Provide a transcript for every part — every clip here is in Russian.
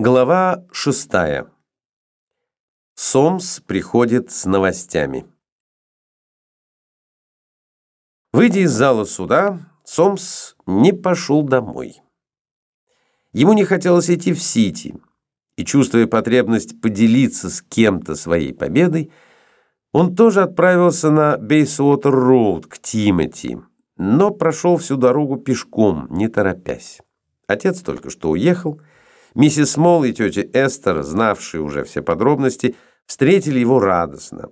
Глава шестая. Сомс приходит с новостями. Выйдя из зала суда, Сомс не пошел домой. Ему не хотелось идти в Сити, и, чувствуя потребность поделиться с кем-то своей победой, он тоже отправился на Бейсуотер-Роуд к Тимоти, но прошел всю дорогу пешком, не торопясь. Отец только что уехал, Миссис Смол и тетя Эстер, знавшие уже все подробности, встретили его радостно.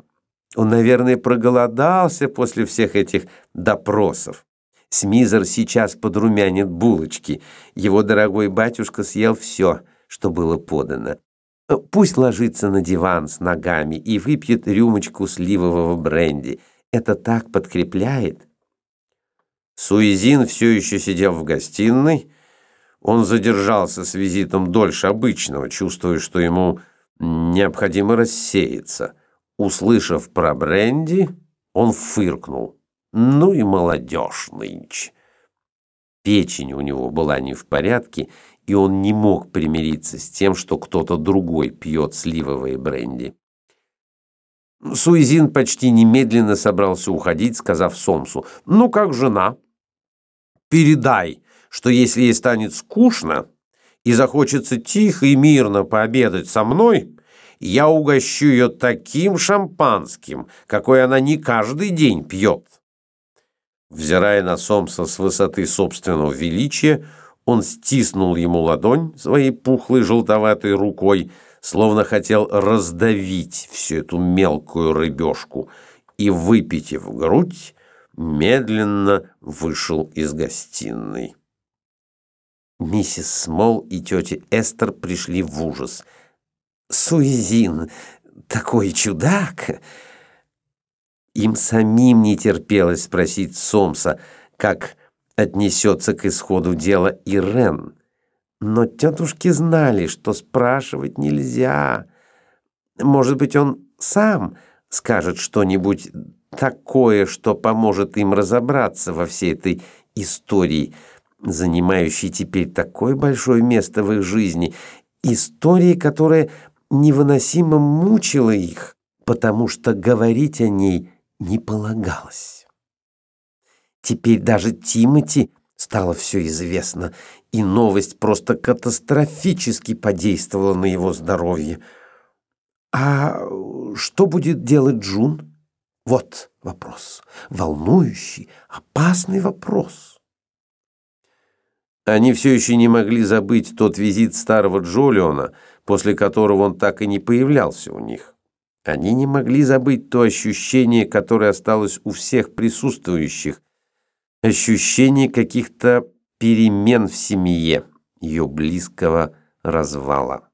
Он, наверное, проголодался после всех этих допросов. Смизер сейчас подрумянит булочки. Его дорогой батюшка съел все, что было подано. Пусть ложится на диван с ногами и выпьет рюмочку сливового бренди. Это так подкрепляет. Суизин все еще сидел в гостиной, он задержался с визитом дольше обычного, чувствуя, что ему необходимо рассеяться. Услышав про бренди, он фыркнул. Ну и молодежь нынче. Печень у него была не в порядке, и он не мог примириться с тем, что кто-то другой пьет сливовые бренди. Суизин почти немедленно собрался уходить, сказав Сомсу, «Ну, как жена?» «Передай, что если ей станет скучно и захочется тихо и мирно пообедать со мной, я угощу ее таким шампанским, какой она не каждый день пьет. Взирая на Сомса с высоты собственного величия, он стиснул ему ладонь своей пухлой желтоватой рукой, словно хотел раздавить всю эту мелкую рыбешку, и, выпитив грудь, медленно вышел из гостиной. Миссис Смол и тетя Эстер пришли в ужас. «Суизин, такой чудак!» Им самим не терпелось спросить Сомса, как отнесется к исходу дела Ирен. Но тетушки знали, что спрашивать нельзя. Может быть, он сам скажет что-нибудь такое, что поможет им разобраться во всей этой истории – занимающей теперь такое большое место в их жизни, истории, которая невыносимо мучила их, потому что говорить о ней не полагалось. Теперь даже Тимати стало все известно, и новость просто катастрофически подействовала на его здоровье. А что будет делать Джун? Вот вопрос. Волнующий, опасный вопрос. Они все еще не могли забыть тот визит старого Джолиона, после которого он так и не появлялся у них. Они не могли забыть то ощущение, которое осталось у всех присутствующих, ощущение каких-то перемен в семье, ее близкого развала.